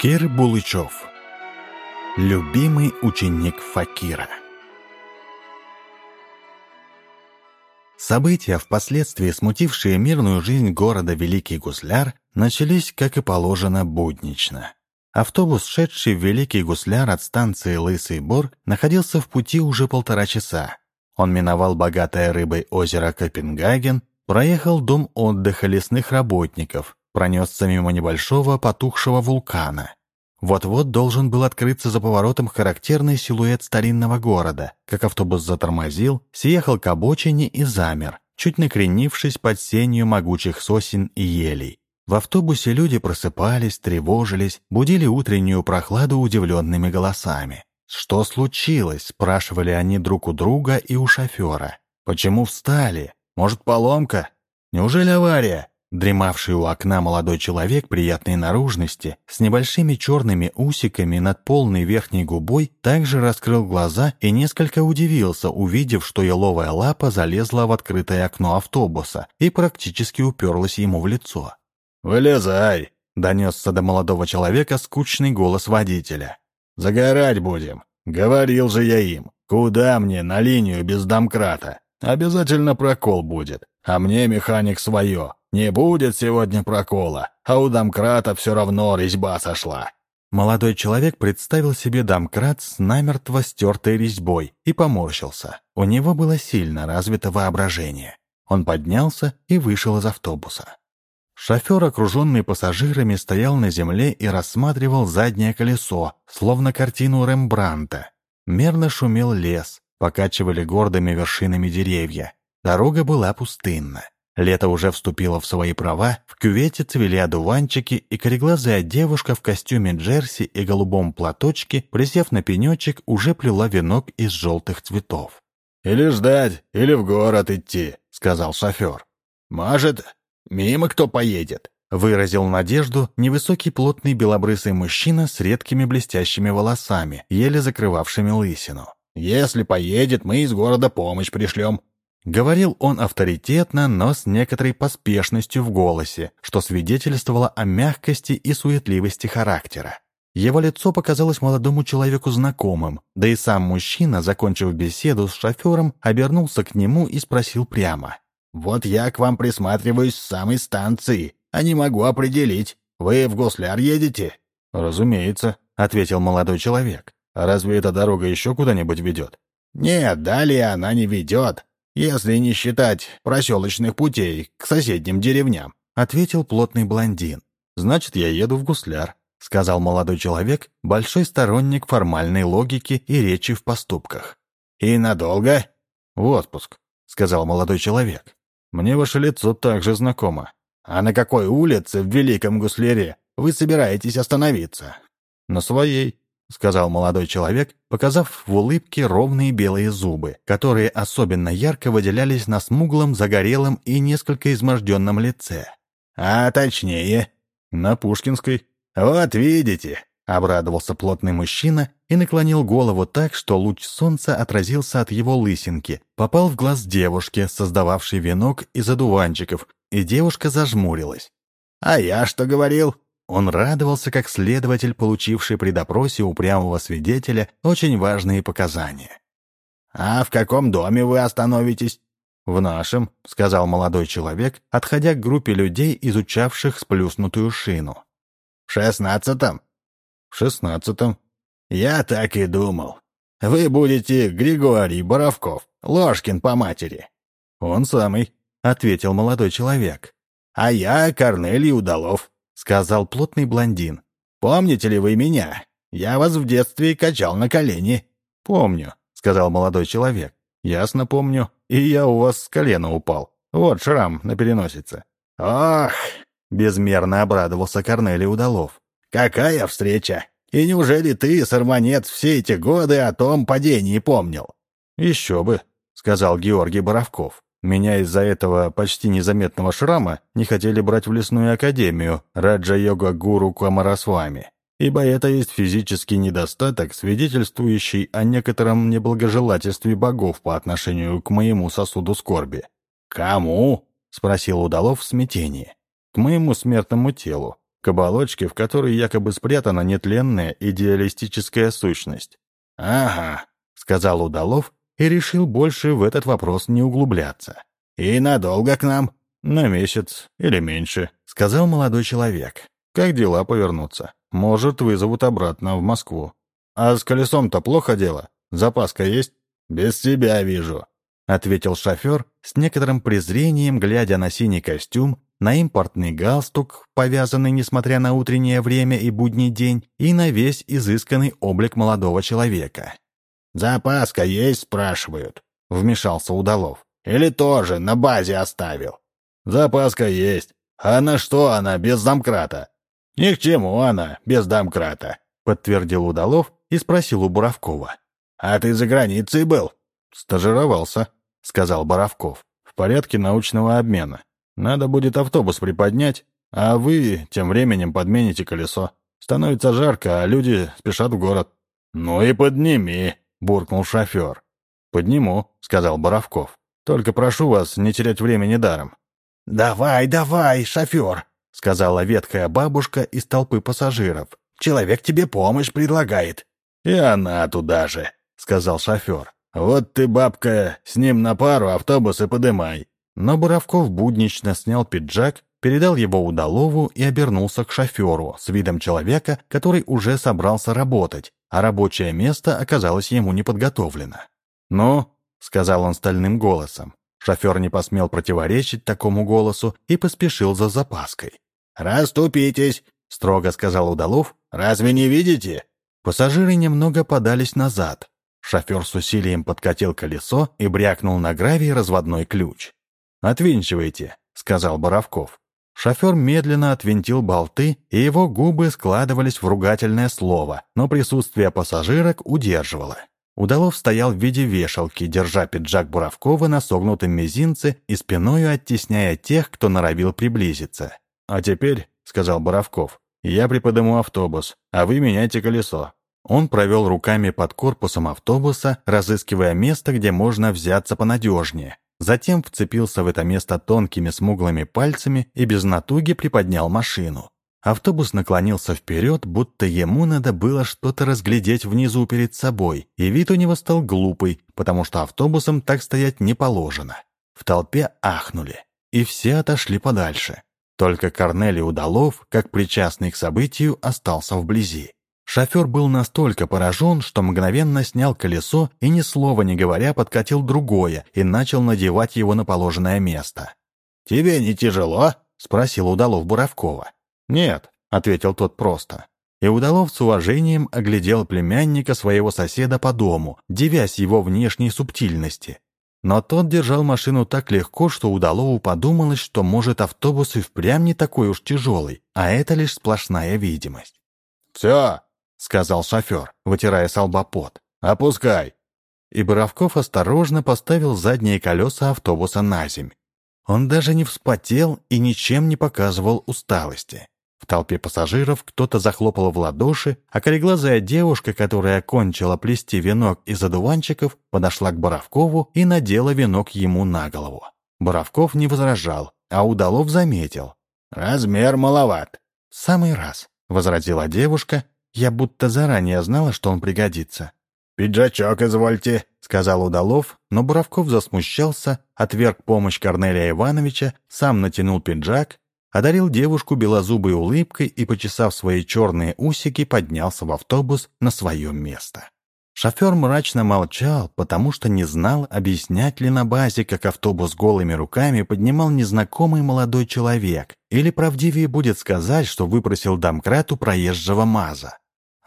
Кир Булычев Любимый ученик Факира События, впоследствии смутившие мирную жизнь города Великий Гусляр, начались, как и положено, буднично. Автобус, шедший в Великий Гусляр от станции Лысый Бор, находился в пути уже полтора часа. Он миновал богатое рыбой озеро Копенгаген, проехал дом отдыха лесных работников, пронесся мимо небольшого потухшего вулкана. Вот-вот должен был открыться за поворотом характерный силуэт старинного города, как автобус затормозил, съехал к обочине и замер, чуть накренившись под сенью могучих сосен и елей. В автобусе люди просыпались, тревожились, будили утреннюю прохладу удивленными голосами. «Что случилось?» – спрашивали они друг у друга и у шофера. «Почему встали? Может, поломка? Неужели авария?» Дремавший у окна молодой человек приятной наружности, с небольшими черными усиками над полной верхней губой, также раскрыл глаза и несколько удивился, увидев, что еловая лапа залезла в открытое окно автобуса и практически уперлась ему в лицо. «Вылезай!» — донесся до молодого человека скучный голос водителя. «Загорать будем. Говорил же я им. Куда мне на линию без домкрата? Обязательно прокол будет. А мне механик свое. Не будет сегодня прокола, а у домкрата все равно резьба сошла». Молодой человек представил себе домкрат с намертво стертой резьбой и поморщился. У него было сильно развито воображение. Он поднялся и вышел из автобуса. Шофер, окруженный пассажирами, стоял на земле и рассматривал заднее колесо, словно картину Рембранта. Мерно шумел лес, покачивали гордыми вершинами деревья. Дорога была пустынна. Лето уже вступило в свои права, в кювете цвели одуванчики, и кореглазая девушка в костюме джерси и голубом платочке, присев на пенечек, уже плела венок из желтых цветов. «Или ждать, или в город идти», — сказал шофер. «Может, мимо кто поедет?» — выразил надежду невысокий плотный белобрысый мужчина с редкими блестящими волосами, еле закрывавшими лысину. «Если поедет, мы из города помощь пришлем. Говорил он авторитетно, но с некоторой поспешностью в голосе, что свидетельствовало о мягкости и суетливости характера. Его лицо показалось молодому человеку знакомым, да и сам мужчина, закончив беседу с шофером, обернулся к нему и спросил прямо. «Вот я к вам присматриваюсь с самой станции, а не могу определить. Вы в Гусляр едете?» «Разумеется», — ответил молодой человек. «А разве эта дорога еще куда-нибудь ведет?» «Нет, далее она не ведет если не считать проселочных путей к соседним деревням», — ответил плотный блондин. «Значит, я еду в Гусляр», — сказал молодой человек, большой сторонник формальной логики и речи в поступках. «И надолго?» «В отпуск», — сказал молодой человек. «Мне ваше лицо также знакомо». «А на какой улице в Великом Гусляре вы собираетесь остановиться?» «На своей», — сказал молодой человек, показав в улыбке ровные белые зубы, которые особенно ярко выделялись на смуглом, загорелом и несколько изможденном лице. «А точнее?» «На Пушкинской». «Вот видите», — обрадовался плотный мужчина и наклонил голову так, что луч солнца отразился от его лысинки, попал в глаз девушки, создававшей венок из одуванчиков, и девушка зажмурилась. «А я что говорил?» Он радовался, как следователь, получивший при допросе упрямого свидетеля очень важные показания. «А в каком доме вы остановитесь?» «В нашем», — сказал молодой человек, отходя к группе людей, изучавших сплюснутую шину. «В шестнадцатом?» «В шестнадцатом». «Я так и думал. Вы будете Григорий Боровков, Ложкин по матери». «Он самый», — ответил молодой человек. «А я Корнелий Удалов, сказал плотный блондин. «Помните ли вы меня? Я вас в детстве качал на колени». «Помню», — сказал молодой человек. «Ясно помню. И я у вас с колена упал. Вот шрам на переносице». «Ох!» — безмерно обрадовался Корнелий Удалов. «Какая встреча! И неужели ты, сорванец, все эти годы о том падении помнил?» «Еще бы», — сказал Георгий Боровков. Меня из-за этого почти незаметного шрама не хотели брать в лесную академию Раджа-йога-гуру Камарасвами, ибо это есть физический недостаток, свидетельствующий о некотором неблагожелательстве богов по отношению к моему сосуду скорби. «Кому?» — спросил Удалов в смятении. «К моему смертному телу, к оболочке, в которой якобы спрятана нетленная идеалистическая сущность. «Ага», — сказал Удалов и решил больше в этот вопрос не углубляться. «И надолго к нам?» «На месяц или меньше», — сказал молодой человек. «Как дела повернутся? Может, вызовут обратно в Москву. А с колесом-то плохо дело? Запаска есть?» «Без тебя вижу», — ответил шофер с некоторым презрением, глядя на синий костюм, на импортный галстук, повязанный, несмотря на утреннее время и будний день, и на весь изысканный облик молодого человека. «Запаска есть?» — спрашивают. — вмешался Удалов. «Или тоже на базе оставил?» «Запаска есть. А на что она без домкрата?» «Ни к чему она без домкрата», — подтвердил Удалов и спросил у Буровкова. «А ты за границей был?» «Стажировался», — сказал Боровков. «В порядке научного обмена. Надо будет автобус приподнять, а вы тем временем подмените колесо. Становится жарко, а люди спешат в город». «Ну и подними», — буркнул шофер. «Подниму», — сказал Боровков. «Только прошу вас не терять времени даром». «Давай, давай, шофер», — сказала ветхая бабушка из толпы пассажиров. «Человек тебе помощь предлагает». «И она туда же», — сказал шофер. «Вот ты, бабка, с ним на пару автобусы подымай». Но Боровков буднично снял пиджак, передал его Удалову и обернулся к шоферу с видом человека, который уже собрался работать, а рабочее место оказалось ему не подготовлено. «Ну?» — сказал он стальным голосом. Шофер не посмел противоречить такому голосу и поспешил за запаской. «Раступитесь!» — строго сказал Удалов. «Разве не видите?» Пассажиры немного подались назад. Шофер с усилием подкатил колесо и брякнул на гравий разводной ключ. «Отвинчивайте», — сказал Боровков. Шофер медленно отвинтил болты, и его губы складывались в ругательное слово, но присутствие пассажирок удерживало. Удалов стоял в виде вешалки, держа пиджак Буровкова на согнутом мизинце и спиною оттесняя тех, кто норовил приблизиться. «А теперь», — сказал Боровков, — «я приподниму автобус, а вы меняйте колесо. Он провел руками под корпусом автобуса, разыскивая место, где можно взяться понадежнее. Затем вцепился в это место тонкими смуглыми пальцами и без натуги приподнял машину. Автобус наклонился вперед, будто ему надо было что-то разглядеть внизу перед собой, и вид у него стал глупый, потому что автобусом так стоять не положено. В толпе ахнули, и все отошли подальше. Только Корнелий Удалов, как причастный к событию, остался вблизи. Шофер был настолько поражен, что мгновенно снял колесо и, ни слова не говоря, подкатил другое и начал надевать его на положенное место. «Тебе не тяжело?» — спросил Удалов Буровкова. «Нет», — ответил тот просто. И Удалов с уважением оглядел племянника своего соседа по дому, девясь его внешней субтильности. Но тот держал машину так легко, что Удалову подумалось, что, может, автобус и впрямь не такой уж тяжелый, а это лишь сплошная видимость. «Все, — сказал шофер, вытирая салбопот. «Опускай!» И Боровков осторожно поставил задние колеса автобуса на земь. Он даже не вспотел и ничем не показывал усталости. В толпе пассажиров кто-то захлопал в ладоши, а кореглазая девушка, которая кончила плести венок из одуванчиков, подошла к Боровкову и надела венок ему на голову. Боровков не возражал, а Удалов заметил. «Размер маловат». «Самый раз», — возразила девушка я будто заранее знала, что он пригодится. «Пиджачок извольте», — сказал Удалов, но Буровков засмущался, отверг помощь Корнелия Ивановича, сам натянул пиджак, одарил девушку белозубой улыбкой и, почесав свои черные усики, поднялся в автобус на свое место. Шофер мрачно молчал, потому что не знал, объяснять ли на базе, как автобус голыми руками поднимал незнакомый молодой человек, или правдивее будет сказать, что выпросил домкрату проезжего МАЗа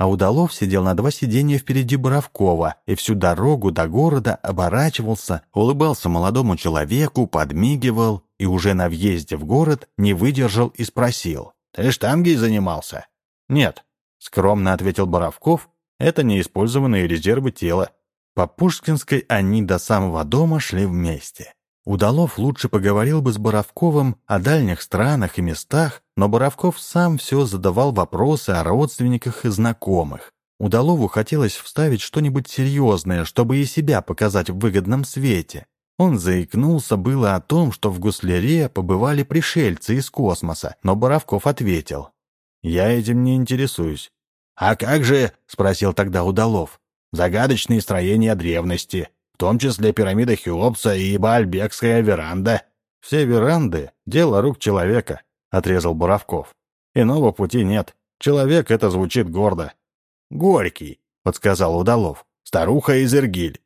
а Удалов сидел на два сиденья впереди Боровкова и всю дорогу до города оборачивался, улыбался молодому человеку, подмигивал и уже на въезде в город не выдержал и спросил. «Ты штангой занимался?» «Нет», — скромно ответил Боровков, «это неиспользованные резервы тела». По Пушкинской они до самого дома шли вместе. Удалов лучше поговорил бы с Боровковым о дальних странах и местах, но Боровков сам все задавал вопросы о родственниках и знакомых. Удалову хотелось вставить что-нибудь серьезное, чтобы и себя показать в выгодном свете. Он заикнулся было о том, что в Гусляре побывали пришельцы из космоса, но Боровков ответил. Я этим не интересуюсь. «А как же?» — спросил тогда Удалов. «Загадочные строения древности, том числе пирамида Хеопса и Баальбекская веранда». «Все веранды — дело рук человека», — отрезал Буравков. «Иного пути нет. Человек — это звучит гордо». «Горький», — подсказал Удалов. «Старуха из Иргиль».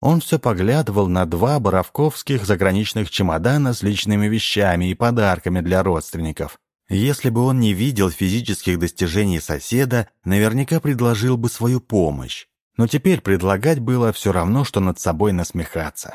Он все поглядывал на два боровковских заграничных чемодана с личными вещами и подарками для родственников. Если бы он не видел физических достижений соседа, наверняка предложил бы свою помощь. Но теперь предлагать было все равно, что над собой насмехаться.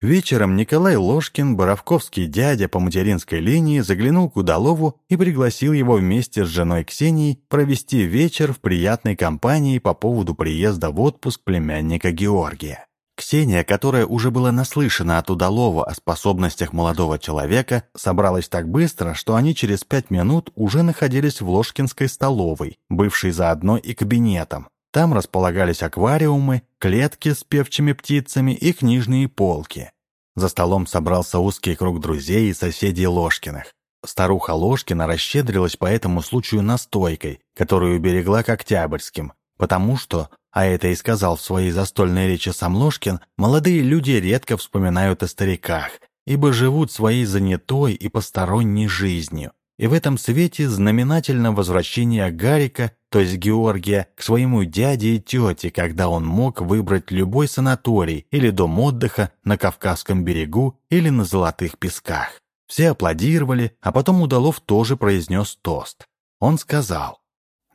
Вечером Николай Ложкин, боровковский дядя по материнской линии, заглянул к Удалову и пригласил его вместе с женой Ксенией провести вечер в приятной компании по поводу приезда в отпуск племянника Георгия. Ксения, которая уже была наслышана от Удалова о способностях молодого человека, собралась так быстро, что они через пять минут уже находились в Ложкинской столовой, бывшей заодно и кабинетом. Там располагались аквариумы, клетки с певчими птицами и книжные полки. За столом собрался узкий круг друзей и соседей Ложкиных. Старуха Ложкина расщедрилась по этому случаю настойкой, которую берегла к Октябрьским, потому что а это и сказал в своей застольной речи сам Ложкин, молодые люди редко вспоминают о стариках, ибо живут своей занятой и посторонней жизнью. И в этом свете знаменательно возвращение Гарика, то есть Георгия, к своему дяде и тете, когда он мог выбрать любой санаторий или дом отдыха на Кавказском берегу или на Золотых песках. Все аплодировали, а потом Удалов тоже произнес тост. Он сказал,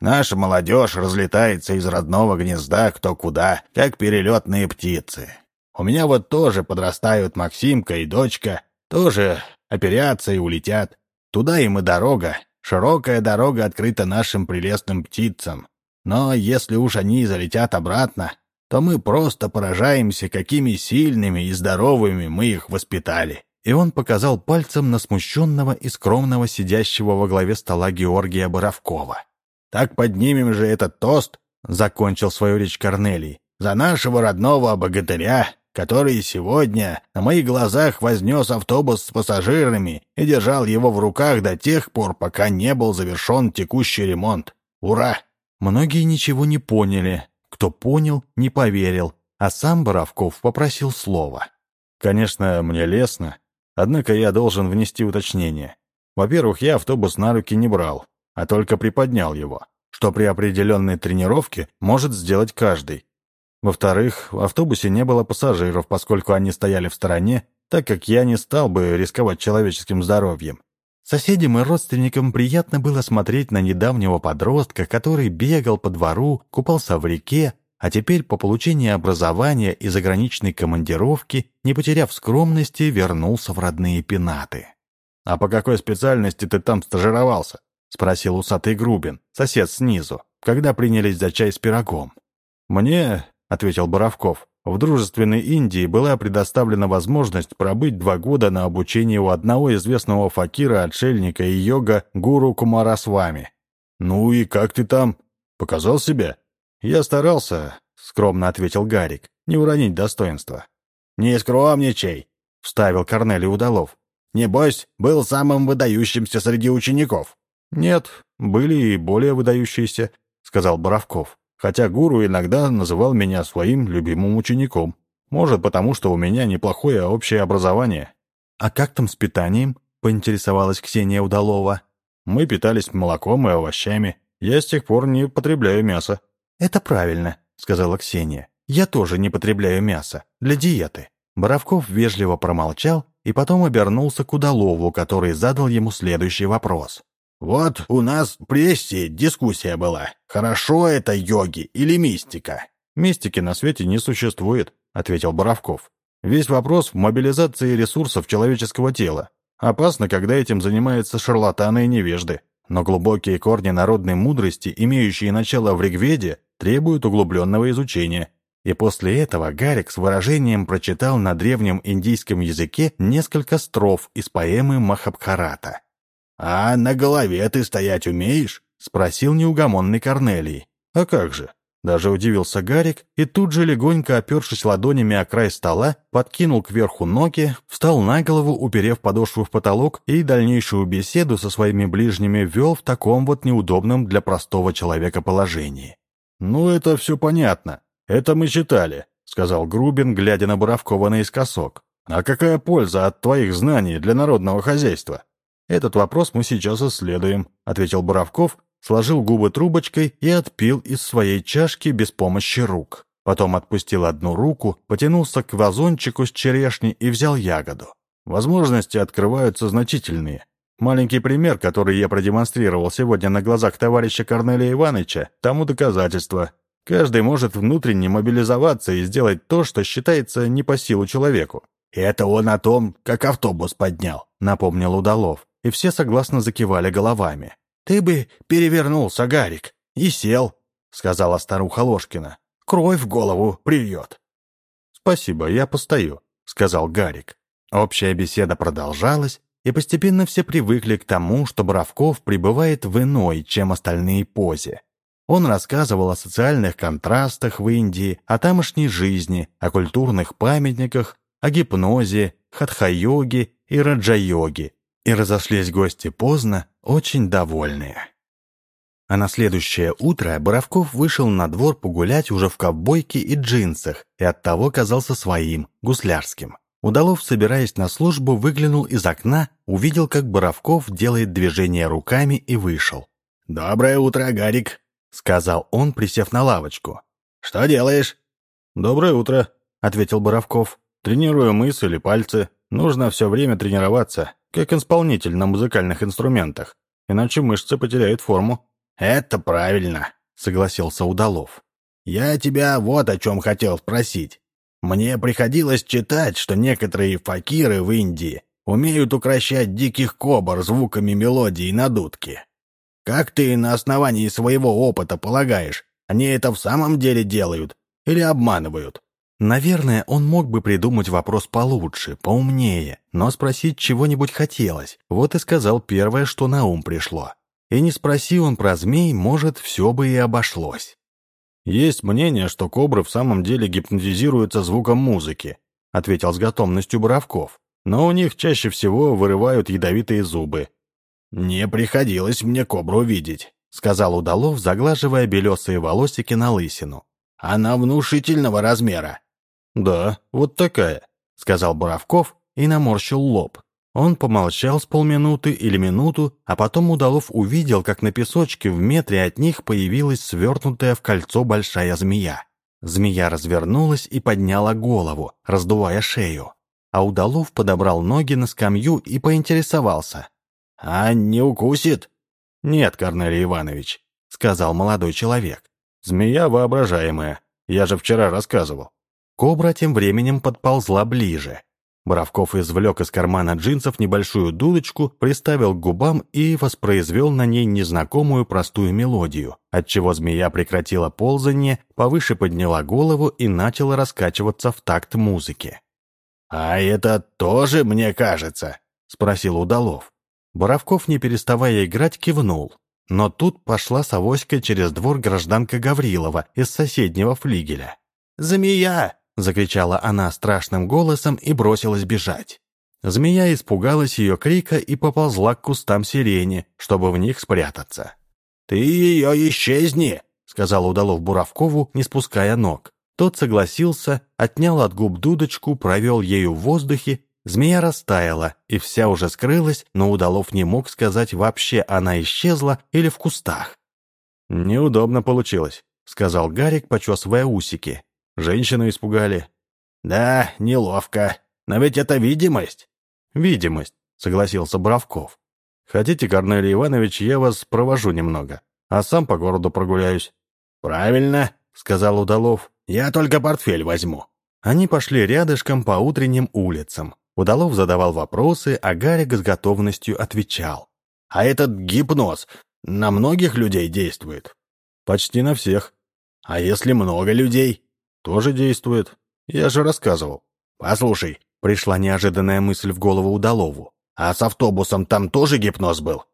Наша молодежь разлетается из родного гнезда кто куда, как перелетные птицы. У меня вот тоже подрастают Максимка и дочка, тоже оперятся и улетят. Туда им и дорога. Широкая дорога открыта нашим прелестным птицам. Но если уж они залетят обратно, то мы просто поражаемся, какими сильными и здоровыми мы их воспитали. И он показал пальцем на смущенного и скромного сидящего во главе стола Георгия Боровкова. Так поднимем же этот тост, — закончил свою речь Корнелий, — за нашего родного богатыря, который сегодня на моих глазах вознес автобус с пассажирами и держал его в руках до тех пор, пока не был завершен текущий ремонт. Ура!» Многие ничего не поняли. Кто понял, не поверил, а сам Боровков попросил слова. «Конечно, мне лестно, однако я должен внести уточнение. Во-первых, я автобус на руки не брал а только приподнял его, что при определенной тренировке может сделать каждый. Во-вторых, в автобусе не было пассажиров, поскольку они стояли в стороне, так как я не стал бы рисковать человеческим здоровьем. Соседям и родственникам приятно было смотреть на недавнего подростка, который бегал по двору, купался в реке, а теперь по получении образования и заграничной командировки, не потеряв скромности, вернулся в родные пенаты. «А по какой специальности ты там стажировался?» — спросил усатый Грубин, сосед снизу, когда принялись за чай с пирогом. «Мне», — ответил Боровков, — «в дружественной Индии была предоставлена возможность пробыть два года на обучении у одного известного факира, отшельника и йога гуру Кумарасвами». «Ну и как ты там? Показал себя?» «Я старался», — скромно ответил Гарик, — «не уронить достоинства». «Не скромничай», — вставил Корнелий Удалов. «Небось, был самым выдающимся среди учеников». «Нет, были и более выдающиеся», — сказал Боровков. «Хотя гуру иногда называл меня своим любимым учеником. Может, потому что у меня неплохое общее образование». «А как там с питанием?» — поинтересовалась Ксения Удалова. «Мы питались молоком и овощами. Я с тех пор не потребляю мясо». «Это правильно», — сказала Ксения. «Я тоже не потребляю мясо. Для диеты». Боровков вежливо промолчал и потом обернулся к Удалову, который задал ему следующий вопрос. Вот у нас в прессе дискуссия была. Хорошо это йоги или мистика? Мистики на свете не существует, ответил Боровков. Весь вопрос в мобилизации ресурсов человеческого тела. Опасно, когда этим занимаются шарлатаны и невежды. Но глубокие корни народной мудрости, имеющие начало в Ригведе, требуют углубленного изучения. И после этого Гарик с выражением прочитал на древнем индийском языке несколько строф из поэмы Махабхарата. «А на голове ты стоять умеешь?» — спросил неугомонный Корнелий. «А как же? Даже удивился Гарик и тут же, легонько опершись ладонями о край стола, подкинул кверху ноги, встал на голову, уперев подошву в потолок и дальнейшую беседу со своими ближними вел в таком вот неудобном для простого человека положении. «Ну, это все понятно. Это мы читали», — сказал Грубин, глядя на Боровкова наискосок. «А какая польза от твоих знаний для народного хозяйства?» «Этот вопрос мы сейчас исследуем», — ответил Боровков, сложил губы трубочкой и отпил из своей чашки без помощи рук. Потом отпустил одну руку, потянулся к вазончику с черешней и взял ягоду. Возможности открываются значительные. Маленький пример, который я продемонстрировал сегодня на глазах товарища Корнелия Ивановича, тому доказательство. Каждый может внутренне мобилизоваться и сделать то, что считается не по силу человеку. «Это он о том, как автобус поднял», — напомнил Удалов, и все согласно закивали головами. «Ты бы перевернулся, Гарик, и сел», — сказала старуха Ложкина. «Кровь в голову придет». «Спасибо, я постою», — сказал Гарик. Общая беседа продолжалась, и постепенно все привыкли к тому, что Боровков пребывает в иной, чем остальные позе. Он рассказывал о социальных контрастах в Индии, о тамошней жизни, о культурных памятниках, о гипнозе, хатха-йоге и раджа-йоге, и разошлись гости поздно, очень довольные. А на следующее утро Боровков вышел на двор погулять уже в ковбойке и джинсах, и оттого казался своим, гуслярским. Удалов, собираясь на службу, выглянул из окна, увидел, как Боровков делает движение руками и вышел. «Доброе утро, Гарик», — сказал он, присев на лавочку. «Что делаешь?» «Доброе утро», — ответил Боровков. «Тренирую мысли, пальцы. Нужно все время тренироваться как исполнитель на музыкальных инструментах, иначе мышцы потеряют форму». «Это правильно», — согласился Удалов. «Я тебя вот о чем хотел спросить. Мне приходилось читать, что некоторые факиры в Индии умеют укращать диких кобр звуками мелодии на дудке. Как ты на основании своего опыта полагаешь, они это в самом деле делают или обманывают?» Наверное, он мог бы придумать вопрос получше, поумнее, но спросить чего-нибудь хотелось. Вот и сказал первое, что на ум пришло. И не спроси он про змей, может, все бы и обошлось. «Есть мнение, что кобры в самом деле гипнотизируются звуком музыки», ответил с готовностью Боровков. «Но у них чаще всего вырывают ядовитые зубы». «Не приходилось мне кобру видеть», сказал Удалов, заглаживая белесые волосики на лысину. «Она внушительного размера. «Да, вот такая», — сказал Боровков и наморщил лоб. Он помолчал с полминуты или минуту, а потом Удалов увидел, как на песочке в метре от них появилась свернутая в кольцо большая змея. Змея развернулась и подняла голову, раздувая шею. А Удалов подобрал ноги на скамью и поинтересовался. «А не укусит?» «Нет, Корнелий Иванович», — сказал молодой человек. «Змея воображаемая. Я же вчера рассказывал». Кобра тем временем подползла ближе. Боровков извлек из кармана джинсов небольшую дудочку, приставил к губам и воспроизвел на ней незнакомую простую мелодию, отчего змея прекратила ползание, повыше подняла голову и начала раскачиваться в такт музыки. «А это тоже, мне кажется?» — спросил Удалов. Боровков, не переставая играть, кивнул. Но тут пошла с через двор гражданка Гаврилова из соседнего флигеля. «Змея!» — закричала она страшным голосом и бросилась бежать. Змея испугалась ее крика и поползла к кустам сирени, чтобы в них спрятаться. «Ты ее исчезни!» — сказал Удалов Буравкову, не спуская ног. Тот согласился, отнял от губ дудочку, провел ею в воздухе, змея растаяла, и вся уже скрылась, но Удалов не мог сказать, вообще она исчезла или в кустах. «Неудобно получилось», — сказал Гарик, почесывая усики. Женщину испугали. Да, неловко. Но ведь это видимость. Видимость, согласился Бравков. Хотите, Корнелий Иванович, я вас провожу немного, а сам по городу прогуляюсь. Правильно, сказал Удалов. Я только портфель возьму. Они пошли рядышком по утренним улицам. Удалов задавал вопросы, а Гарик с готовностью отвечал. «А этот гипноз на многих людей действует?» «Почти на всех». «А если много людей?» Тоже действует. Я же рассказывал. Послушай, пришла неожиданная мысль в голову Удалову. А с автобусом там тоже гипноз был?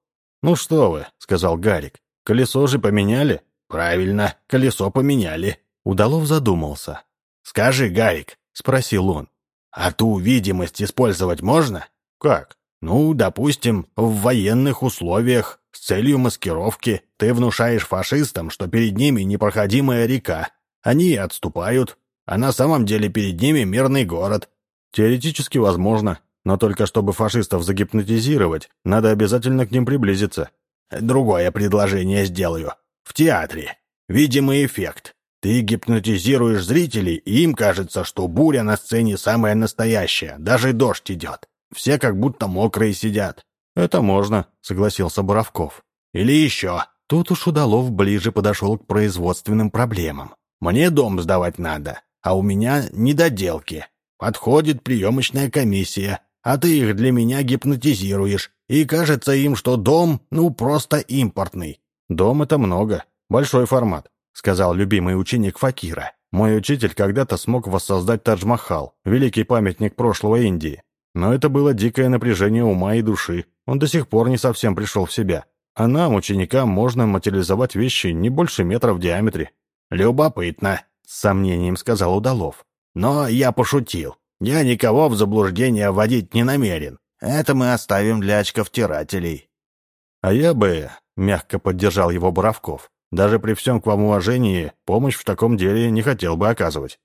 Ну что вы, сказал Гарик. Колесо же поменяли. правильно, колесо поменяли». Удалов задумался. «Скажи, Гарик», — спросил он, — «а ту видимость использовать можно?» «Как?» «Ну, допустим, в военных условиях, с целью маскировки, ты внушаешь фашистам, что перед ними непроходимая река. Они отступают, а на самом деле перед ними мирный город». «Теоретически возможно, но только чтобы фашистов загипнотизировать, надо обязательно к ним приблизиться». «Другое предложение сделаю. В театре. Видимый эффект. Ты гипнотизируешь зрителей, и им кажется, что буря на сцене самая настоящая, даже дождь идет. Все как будто мокрые сидят. «Это можно», — согласился Боровков. «Или еще». Тут уж Удалов ближе подошел к производственным проблемам. «Мне дом сдавать надо, а у меня недоделки. Подходит приемочная комиссия, а ты их для меня гипнотизируешь, и кажется им, что дом, ну, просто импортный». «Дом — это много, большой формат», — сказал любимый ученик Факира. «Мой учитель когда-то смог воссоздать Тадж-Махал, великий памятник прошлого Индии. Но это было дикое напряжение ума и души. Он до сих пор не совсем пришел в себя. А нам, ученикам, можно материализовать вещи не больше метра в диаметре. «Любопытно», — с сомнением сказал Удалов. «Но я пошутил. Я никого в заблуждение вводить не намерен. Это мы оставим для очковтирателей». «А я бы...» — мягко поддержал его Боровков. «Даже при всем к вам уважении, помощь в таком деле не хотел бы оказывать».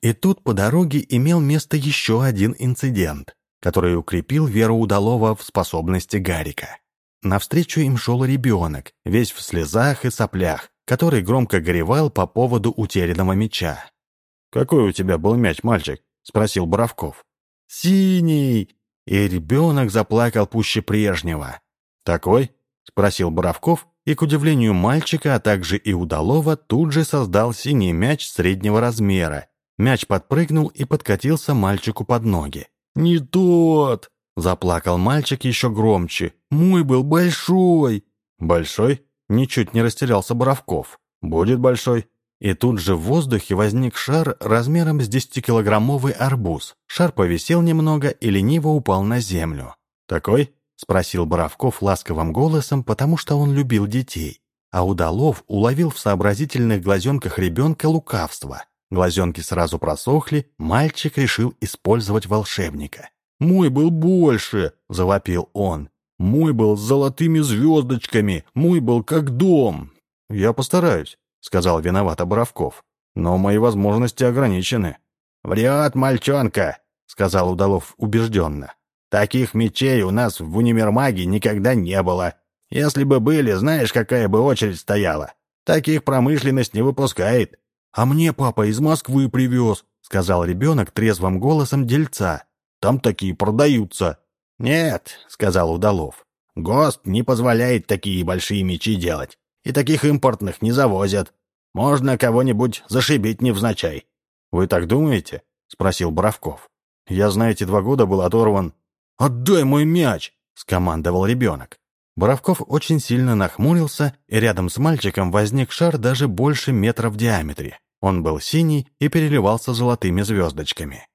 И тут по дороге имел место еще один инцидент который укрепил веру Удалова в способности Гарика. Навстречу им шел ребенок, весь в слезах и соплях, который громко горевал по поводу утерянного мяча. «Какой у тебя был мяч, мальчик?» — спросил Боровков. «Синий!» И ребенок заплакал пуще прежнего. «Такой?» — спросил Боровков, и, к удивлению мальчика, а также и Удалова, тут же создал синий мяч среднего размера. Мяч подпрыгнул и подкатился мальчику под ноги. «Не тот!» — заплакал мальчик еще громче. «Мой был большой!» «Большой?» — ничуть не растерялся Боровков. «Будет большой!» И тут же в воздухе возник шар размером с десятикилограммовый арбуз. Шар повисел немного и лениво упал на землю. «Такой?» — спросил Боровков ласковым голосом, потому что он любил детей. А Удалов уловил в сообразительных глазенках ребенка лукавство. Глазенки сразу просохли, мальчик решил использовать волшебника. «Мой был больше!» — завопил он. «Мой был с золотыми звездочками! Мой был как дом!» «Я постараюсь», — сказал виновато Боровков. «Но мои возможности ограничены». «Врет мальчонка», — сказал Удалов убежденно. «Таких мечей у нас в универмаге никогда не было. Если бы были, знаешь, какая бы очередь стояла. Таких промышленность не выпускает. «А мне папа из Москвы привез», — сказал ребенок трезвым голосом дельца. «Там такие продаются». «Нет», — сказал Удалов. «ГОСТ не позволяет такие большие мечи делать, и таких импортных не завозят. Можно кого-нибудь зашибить невзначай». «Вы так думаете?» — спросил Боровков. «Я, знаете, два года был оторван». «Отдай мой мяч!» — скомандовал ребенок. Боровков очень сильно нахмурился, и рядом с мальчиком возник шар даже больше метра в диаметре. Он был синий и переливался золотыми звездочками.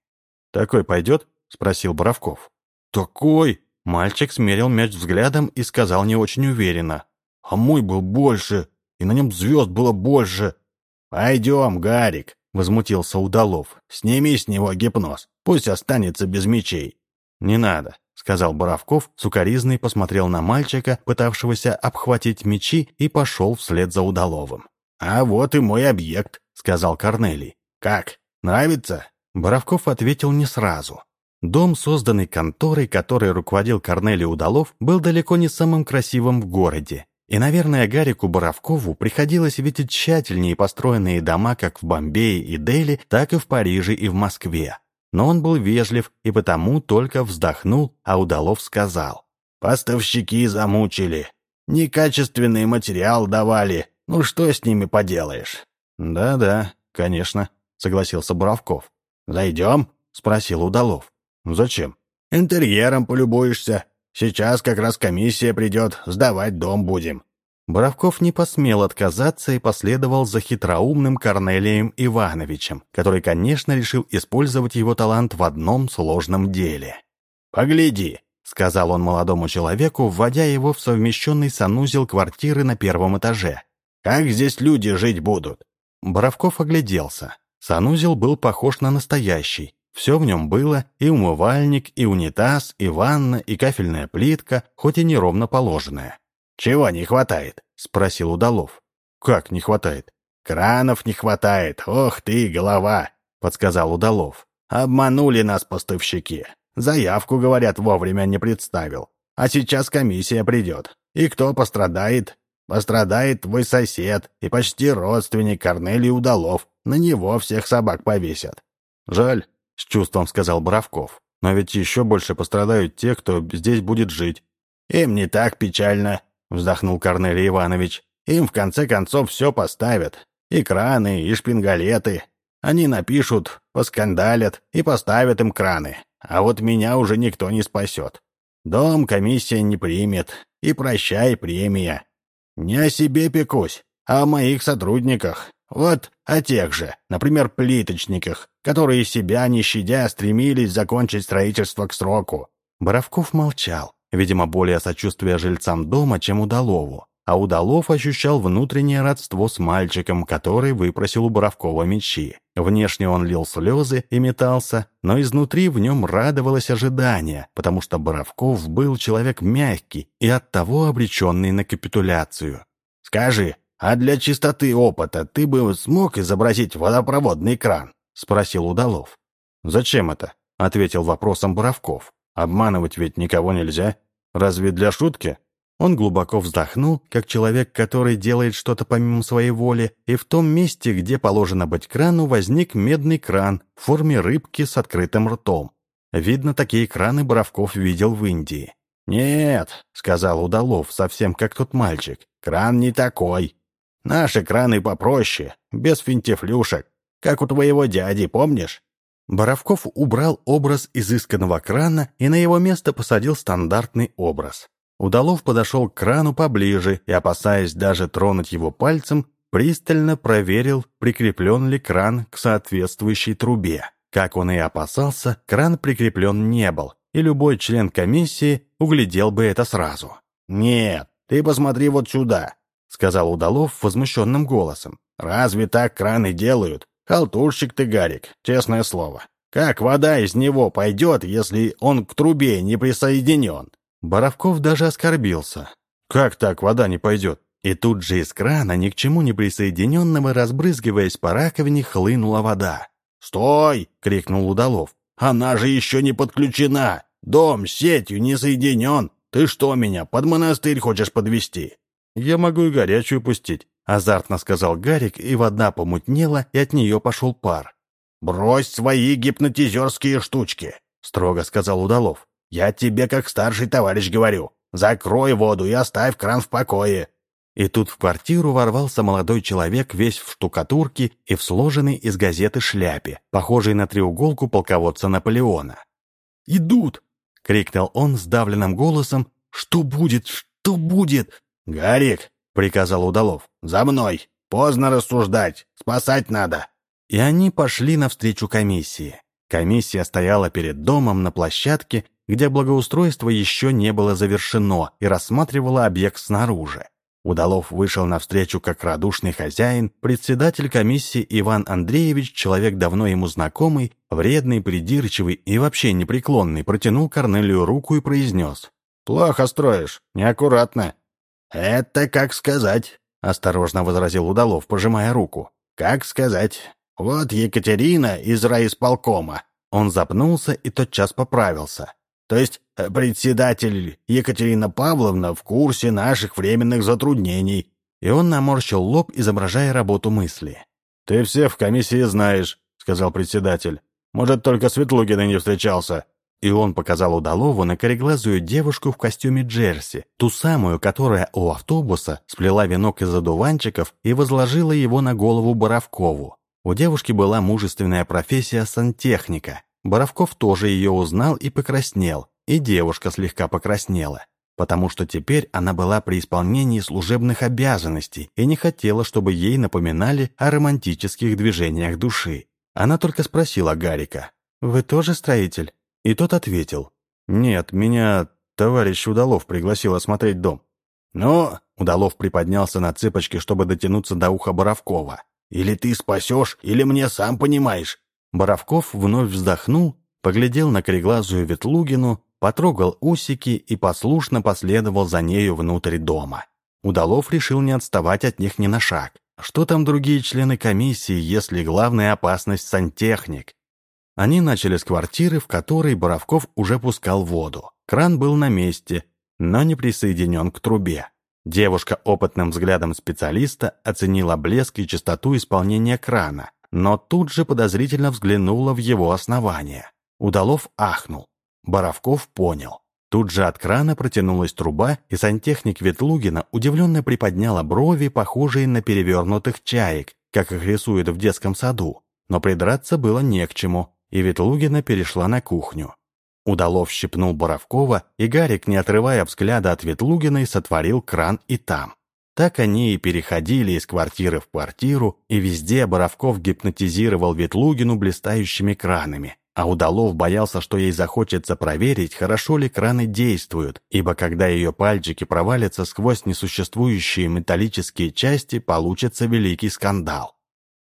«Такой пойдет?» — спросил Боровков. «Такой!» — мальчик смерил мяч взглядом и сказал не очень уверенно. «А мой был больше, и на нем звезд было больше». «Пойдем, Гарик!» — возмутился Удалов. «Сними с него гипноз, пусть останется без мечей». «Не надо», — сказал Боровков, сукоризный посмотрел на мальчика, пытавшегося обхватить мечи, и пошел вслед за Удаловым. «А вот и мой объект», — сказал Корнелий. «Как, нравится?» Боровков ответил не сразу. Дом, созданный конторой, которой руководил Корнелий Удалов, был далеко не самым красивым в городе. И, наверное, Гарику Боровкову приходилось видеть тщательнее построенные дома как в Бомбее и Дели, так и в Париже и в Москве но он был вежлив и потому только вздохнул, а Удалов сказал. «Поставщики замучили. Некачественный материал давали. Ну что с ними поделаешь?» «Да-да, конечно», — согласился Боровков. «Зайдем?» — спросил Удалов. «Зачем?» «Интерьером полюбуешься. Сейчас как раз комиссия придет, сдавать дом будем». Боровков не посмел отказаться и последовал за хитроумным Корнелием Ивановичем, который, конечно, решил использовать его талант в одном сложном деле. «Погляди», — сказал он молодому человеку, вводя его в совмещенный санузел квартиры на первом этаже. Как здесь люди жить будут?» Боровков огляделся. Санузел был похож на настоящий. Все в нем было, и умывальник, и унитаз, и ванна, и кафельная плитка, хоть и неровно положенная. «Чего не хватает?» — спросил Удалов. «Как не хватает?» «Кранов не хватает, ох ты, голова!» — подсказал Удалов. «Обманули нас поставщики. Заявку, говорят, вовремя не представил. А сейчас комиссия придет. И кто пострадает? Пострадает твой сосед и почти родственник Корнелий Удалов. На него всех собак повесят». «Жаль», — с чувством сказал Боровков. «Но ведь еще больше пострадают те, кто здесь будет жить». «Им не так печально», — вздохнул Корнелий Иванович. «Им в конце концов все поставят. И краны, и шпингалеты. Они напишут, поскандалят и поставят им краны. А вот меня уже никто не спасет. Дом комиссия не примет. И прощай, премия. Не о себе пекусь, а о моих сотрудниках. Вот о тех же, например, плиточниках, которые себя не щадя стремились закончить строительство к сроку. Боровков молчал, видимо, более сочувствия жильцам дома, чем Удалову. А Удалов ощущал внутреннее родство с мальчиком, который выпросил у Боровкова мечи. Внешне он лил слезы и метался, но изнутри в нем радовалось ожидание, потому что Боровков был человек мягкий и оттого обреченный на капитуляцию. «Скажи, а для чистоты опыта ты бы смог изобразить водопроводный кран?» — спросил Удалов. «Зачем это?» — ответил вопросом Боровков. «Обманывать ведь никого нельзя. Разве для шутки?» Он глубоко вздохнул, как человек, который делает что-то помимо своей воли, и в том месте, где положено быть крану, возник медный кран в форме рыбки с открытым ртом. Видно, такие краны Боровков видел в Индии. «Нет», — сказал Удалов, совсем как тот мальчик, — «кран не такой. Наши краны попроще, без финтифлюшек, как у твоего дяди, помнишь?» Боровков убрал образ изысканного крана и на его место посадил стандартный образ. Удалов подошел к крану поближе и, опасаясь даже тронуть его пальцем, пристально проверил, прикреплен ли кран к соответствующей трубе. Как он и опасался, кран прикреплен не был, и любой член комиссии углядел бы это сразу. «Нет, ты посмотри вот сюда», — сказал Удалов возмущенным голосом. «Разве так краны делают? Халтурщик ты, Гарик, честное слово. Как вода из него пойдет, если он к трубе не присоединен? Боровков даже оскорбился. «Как так вода не пойдет?» И тут же из крана, ни к чему не присоединенного, разбрызгиваясь по раковине, хлынула вода. «Стой!» — крикнул Удалов. «Она же еще не подключена! Дом с сетью не соединен! Ты что меня, под монастырь хочешь подвести? «Я могу и горячую пустить», — азартно сказал Гарик, и вода помутнела, и от нее пошел пар. «Брось свои гипнотизерские штучки», — строго сказал Удалов. Я тебе, как старший товарищ, говорю. Закрой воду и оставь кран в покое». И тут в квартиру ворвался молодой человек, весь в штукатурке и в сложенной из газеты шляпе, похожей на треуголку полководца Наполеона. «Идут!» — крикнул он сдавленным голосом. «Что будет? Что будет?» «Гарик!» — приказал Удалов. «За мной! Поздно рассуждать! Спасать надо!» И они пошли навстречу комиссии. Комиссия стояла перед домом на площадке где благоустройство еще не было завершено и рассматривала объект снаружи. Удалов вышел навстречу как радушный хозяин, председатель комиссии Иван Андреевич, человек давно ему знакомый, вредный, придирчивый и вообще непреклонный, протянул Корнелию руку и произнес. «Плохо строишь, неаккуратно». «Это как сказать», — осторожно возразил Удалов, пожимая руку. «Как сказать? Вот Екатерина из райисполкома». Он запнулся и тотчас поправился. То есть э, председатель Екатерина Павловна в курсе наших временных затруднений». И он наморщил лоб, изображая работу мысли. «Ты все в комиссии знаешь», — сказал председатель. «Может, только Светлугина не встречался». И он показал Удалову на кореглазую девушку в костюме Джерси, ту самую, которая у автобуса сплела венок из одуванчиков и возложила его на голову Боровкову. У девушки была мужественная профессия сантехника, Боровков тоже ее узнал и покраснел, и девушка слегка покраснела, потому что теперь она была при исполнении служебных обязанностей и не хотела, чтобы ей напоминали о романтических движениях души. Она только спросила Гарика, «Вы тоже строитель?» И тот ответил, «Нет, меня товарищ Удалов пригласил осмотреть дом». «Ну?» — Удалов приподнялся на цыпочки, чтобы дотянуться до уха Боровкова. «Или ты спасешь, или мне сам понимаешь». Боровков вновь вздохнул, поглядел на кореглазую Ветлугину, потрогал усики и послушно последовал за нею внутрь дома. Удалов решил не отставать от них ни на шаг. Что там другие члены комиссии, если главная опасность — сантехник? Они начали с квартиры, в которой Боровков уже пускал воду. Кран был на месте, но не присоединен к трубе. Девушка опытным взглядом специалиста оценила блеск и чистоту исполнения крана, но тут же подозрительно взглянула в его основание. Удалов ахнул. Боровков понял. Тут же от крана протянулась труба, и сантехник Ветлугина удивленно приподняла брови, похожие на перевернутых чаек, как их рисуют в детском саду. Но придраться было не к чему, и Ветлугина перешла на кухню. Удалов щипнул Боровкова, и Гарик, не отрывая взгляда от Ветлугиной, сотворил кран и там. Так они и переходили из квартиры в квартиру, и везде Боровков гипнотизировал Ветлугину блистающими кранами, а Удалов боялся, что ей захочется проверить, хорошо ли краны действуют, ибо когда ее пальчики провалятся сквозь несуществующие металлические части, получится великий скандал.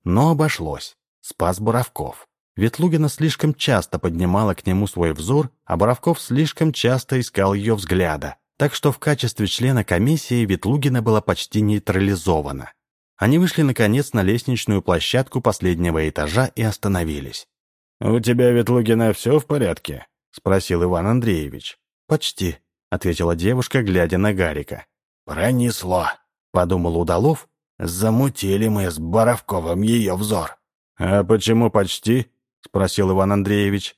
Но обошлось. Спас Боровков. Ветлугина слишком часто поднимала к нему свой взор, а Боровков слишком часто искал ее взгляда, так что в качестве члена комиссии Ветлугина была почти нейтрализована. Они вышли, наконец, на лестничную площадку последнего этажа и остановились. «У тебя, Ветлугина, все в порядке?» — спросил Иван Андреевич. «Почти», — ответила девушка, глядя на Гарика. «Пронесло», — подумал Удалов. «Замутили мы с Боровковым ее взор». «А почему почти?» — спросил Иван Андреевич.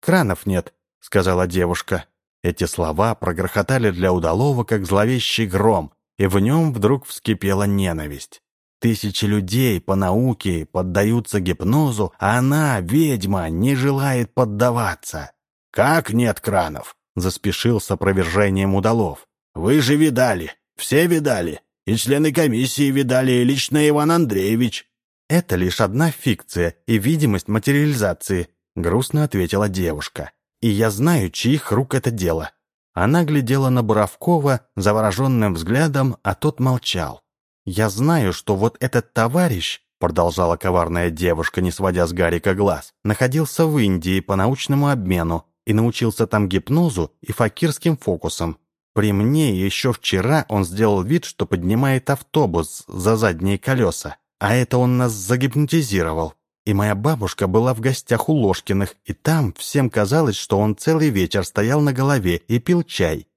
«Кранов нет», — сказала девушка. Эти слова прогрохотали для Удалова, как зловещий гром, и в нем вдруг вскипела ненависть. Тысячи людей по науке поддаются гипнозу, а она, ведьма, не желает поддаваться. «Как нет кранов?» — заспешил с опровержением удалов. «Вы же видали, все видали, и члены комиссии видали, и лично Иван Андреевич». «Это лишь одна фикция и видимость материализации», — грустно ответила девушка. «И я знаю, чьих рук это дело». Она глядела на Боровкова завороженным взглядом, а тот молчал. «Я знаю, что вот этот товарищ, продолжала коварная девушка, не сводя с Гарика глаз, находился в Индии по научному обмену и научился там гипнозу и факирским фокусам. При мне еще вчера он сделал вид, что поднимает автобус за задние колеса, а это он нас загипнотизировал. И моя бабушка была в гостях у Ложкиных, и там всем казалось, что он целый вечер стоял на голове и пил чай.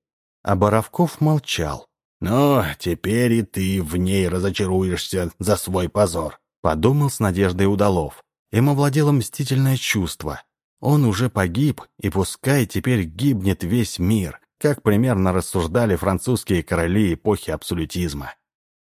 А Боровков молчал. «Ну, теперь и ты в ней разочаруешься за свой позор», — подумал с надеждой Удалов. Им овладело мстительное чувство. Он уже погиб, и пускай теперь гибнет весь мир, как примерно рассуждали французские короли эпохи абсолютизма.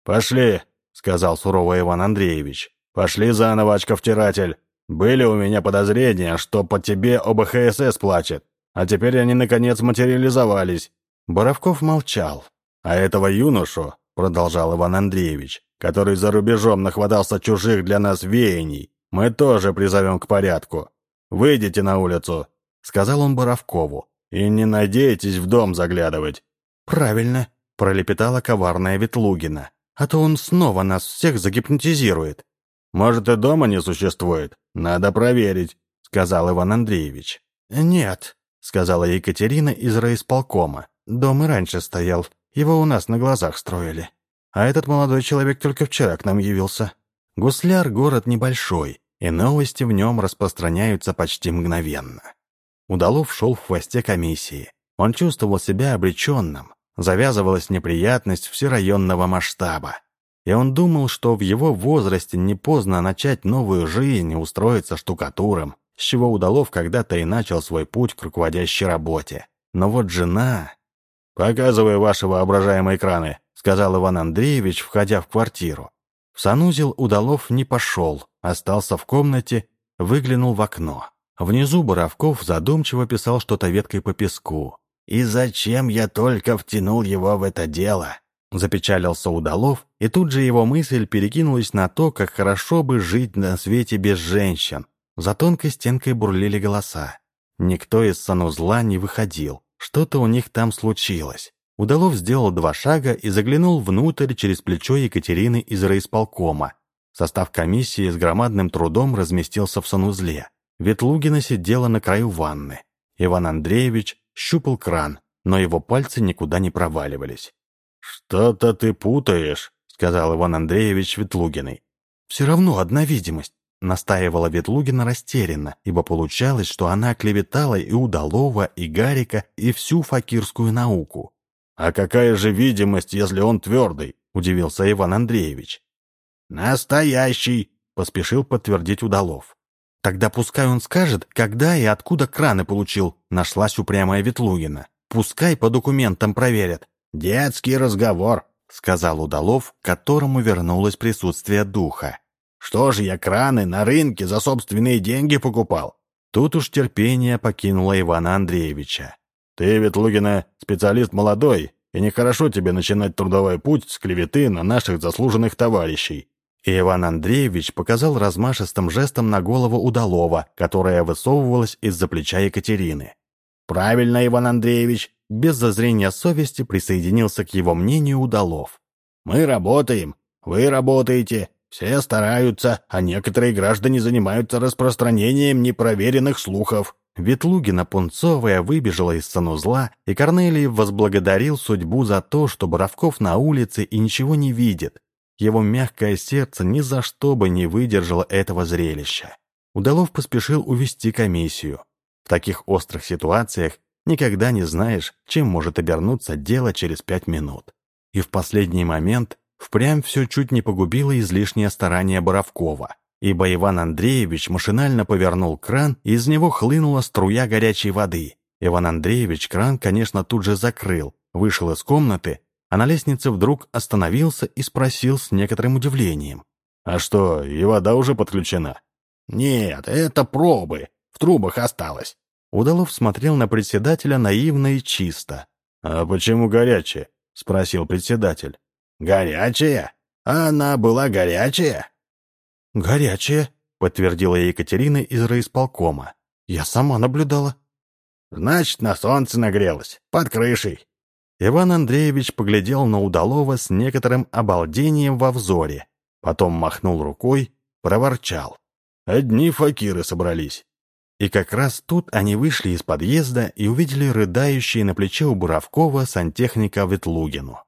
«Пошли», — сказал сурово Иван Андреевич. «Пошли заново, очковтиратель. Были у меня подозрения, что по тебе ОБХСС плачет, а теперь они, наконец, материализовались». Боровков молчал. «А этого юношу, — продолжал Иван Андреевич, — который за рубежом нахватался чужих для нас веяний, мы тоже призовем к порядку. Выйдите на улицу, — сказал он Боровкову, — и не надейтесь в дом заглядывать». «Правильно», — пролепетала коварная Ветлугина, «а то он снова нас всех загипнотизирует». «Может, и дома не существует? Надо проверить», — сказал Иван Андреевич. «Нет», — сказала Екатерина из райисполкома. «Дом и раньше стоял, его у нас на глазах строили. А этот молодой человек только вчера к нам явился. Гусляр — город небольшой, и новости в нем распространяются почти мгновенно. Удалов шел в хвосте комиссии. Он чувствовал себя обреченным. Завязывалась неприятность всерайонного масштаба. И он думал, что в его возрасте не поздно начать новую жизнь и устроиться штукатуром, с чего Удалов когда-то и начал свой путь к руководящей работе. Но вот жена... «Показывай ваши воображаемые экраны», — сказал Иван Андреевич, входя в квартиру. В санузел Удалов не пошел, остался в комнате, выглянул в окно. Внизу Боровков задумчиво писал что-то веткой по песку. «И зачем я только втянул его в это дело?» Запечалился Удалов, и тут же его мысль перекинулась на то, как хорошо бы жить на свете без женщин. За тонкой стенкой бурлили голоса. Никто из санузла не выходил. Что-то у них там случилось. Удалов сделал два шага и заглянул внутрь через плечо Екатерины из райисполкома. Состав комиссии с громадным трудом разместился в санузле. Ветлугина сидела на краю ванны. Иван Андреевич щупал кран, но его пальцы никуда не проваливались. «Что-то ты путаешь», — сказал Иван Андреевич Ветлугиной. «Все равно одна видимость», — настаивала Ветлугина растерянно, ибо получалось, что она клеветала и Удалова, и Гарика, и всю факирскую науку. «А какая же видимость, если он твердый?» — удивился Иван Андреевич. «Настоящий!» — поспешил подтвердить Удалов. «Тогда пускай он скажет, когда и откуда краны получил», — нашлась упрямая Ветлугина. «Пускай по документам проверят». «Детский разговор», — сказал Удалов, к которому вернулось присутствие духа. «Что же я краны на рынке за собственные деньги покупал?» Тут уж терпение покинуло Ивана Андреевича. «Ты, Ветлугина, специалист молодой, и нехорошо тебе начинать трудовой путь с клеветы на наших заслуженных товарищей». И Иван Андреевич показал размашистым жестом на голову Удалова, которая высовывалась из-за плеча Екатерины. «Правильно, Иван Андреевич!» Без зазрения совести присоединился к его мнению Удалов. «Мы работаем, вы работаете, все стараются, а некоторые граждане занимаются распространением непроверенных слухов. Ветлугина Пунцовая выбежала из санузла, и Корнелий возблагодарил судьбу за то, что Боровков на улице и ничего не видит. Его мягкое сердце ни за что бы не выдержало этого зрелища. Удалов поспешил увести комиссию. В таких острых ситуациях никогда не знаешь, чем может обернуться дело через пять минут. И в последний момент впрямь все чуть не погубило излишнее старание Боровкова ибо Иван Андреевич машинально повернул кран, и из него хлынула струя горячей воды. Иван Андреевич кран, конечно, тут же закрыл, вышел из комнаты, а на лестнице вдруг остановился и спросил с некоторым удивлением. «А что, и вода уже подключена?» «Нет, это пробы, в трубах осталось». Удалов смотрел на председателя наивно и чисто. «А почему горячая?» — спросил председатель. «Горячая? Она была горячая?» «Горячая», — подтвердила Екатерина из райисполкома. «Я сама наблюдала». «Значит, на солнце нагрелась, под крышей». Иван Андреевич поглядел на Удалова с некоторым обалдением во взоре, потом махнул рукой, проворчал. «Одни факиры собрались». И как раз тут они вышли из подъезда и увидели рыдающие на плече у Буровкова сантехника Ветлугину.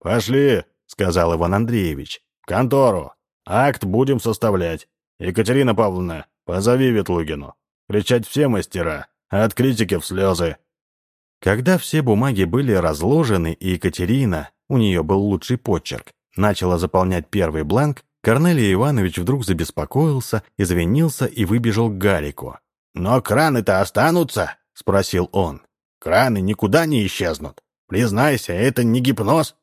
«Пошли», — сказал Иван Андреевич, — «в контору. Акт будем составлять. Екатерина Павловна, позови Ветлугину. Кричать все мастера, от критиков слезы. Когда все бумаги были разложены, и Екатерина, у нее был лучший почерк, начала заполнять первый бланк, Корнелий Иванович вдруг забеспокоился, извинился и выбежал к Гарику. «Но краны-то останутся?» — спросил он. «Краны никуда не исчезнут. Признайся, это не гипноз?»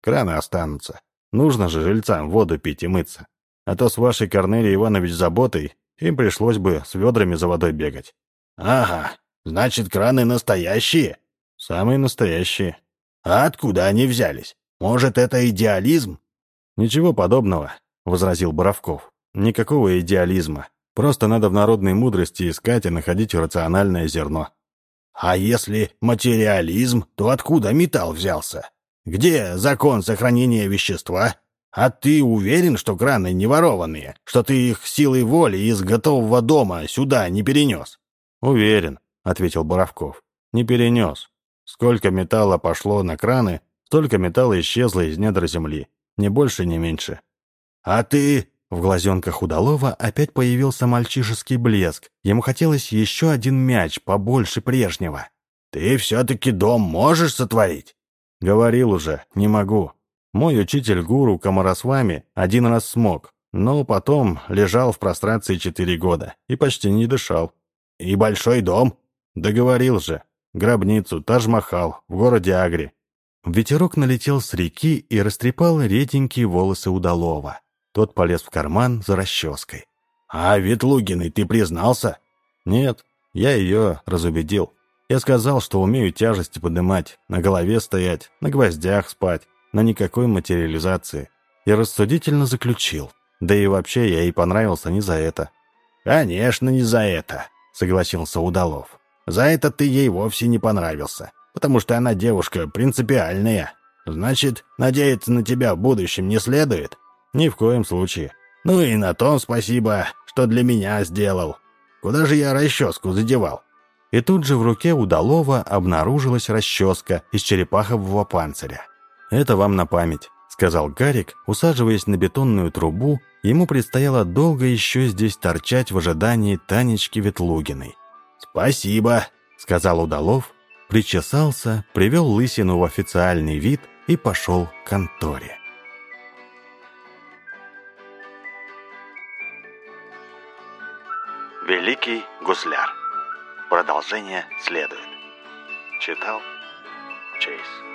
«Краны останутся. Нужно же жильцам воду пить и мыться. А то с вашей Корнелией Иванович заботой им пришлось бы с ведрами за водой бегать. Ага, значит, краны настоящие? Самые настоящие. А откуда они взялись? Может, это идеализм? Ничего подобного, возразил Боровков. Никакого идеализма. Просто надо в народной мудрости искать и находить рациональное зерно. А если материализм, то откуда металл взялся? Где закон сохранения вещества? А ты уверен, что краны не ворованные, что ты их силой воли из готового дома сюда не перенес? Уверен, ответил Боровков. Не перенес. Сколько металла пошло на краны, столько металла исчезло из недр земли. Ни больше, ни меньше. А ты... В глазенках Удалова опять появился мальчишеский блеск. Ему хотелось еще один мяч, побольше прежнего. «Ты все-таки дом можешь сотворить?» Говорил уже, не могу. Мой учитель-гуру Камарасвами один раз смог, но потом лежал в прострации четыре года и почти не дышал. И большой дом? Договорил же. Гробницу, Тадж-Махал, в городе Агри. Ветерок налетел с реки и растрепал реденькие волосы удалова. Тот полез в карман за расческой. «А Ветлугиной ты признался?» «Нет, я ее разубедил. Я сказал, что умею тяжести поднимать, на голове стоять, на гвоздях спать, но никакой материализации. И рассудительно заключил. Да и вообще я ей понравился не за это. «Конечно, не за это», — согласился Удалов. «За это ты ей вовсе не понравился. потому что она девушка принципиальная. Значит, надеяться на тебя в будущем не следует? Ни в коем случае. Ну и на том спасибо, что для меня сделал. Куда же я расческу задевал? И тут же в руке удалого обнаружилась расческа из черепахового панциря. «Это вам на память», — сказал Гарик, усаживаясь на бетонную трубу, ему предстояло долго еще здесь торчать в ожидании Танечки Ветлугиной. «Спасибо», — сказал Удалов, причесался, привел лысину в официальный вид и пошел к конторе. Великий гусляр. Продолжение следует. Читал Чейз.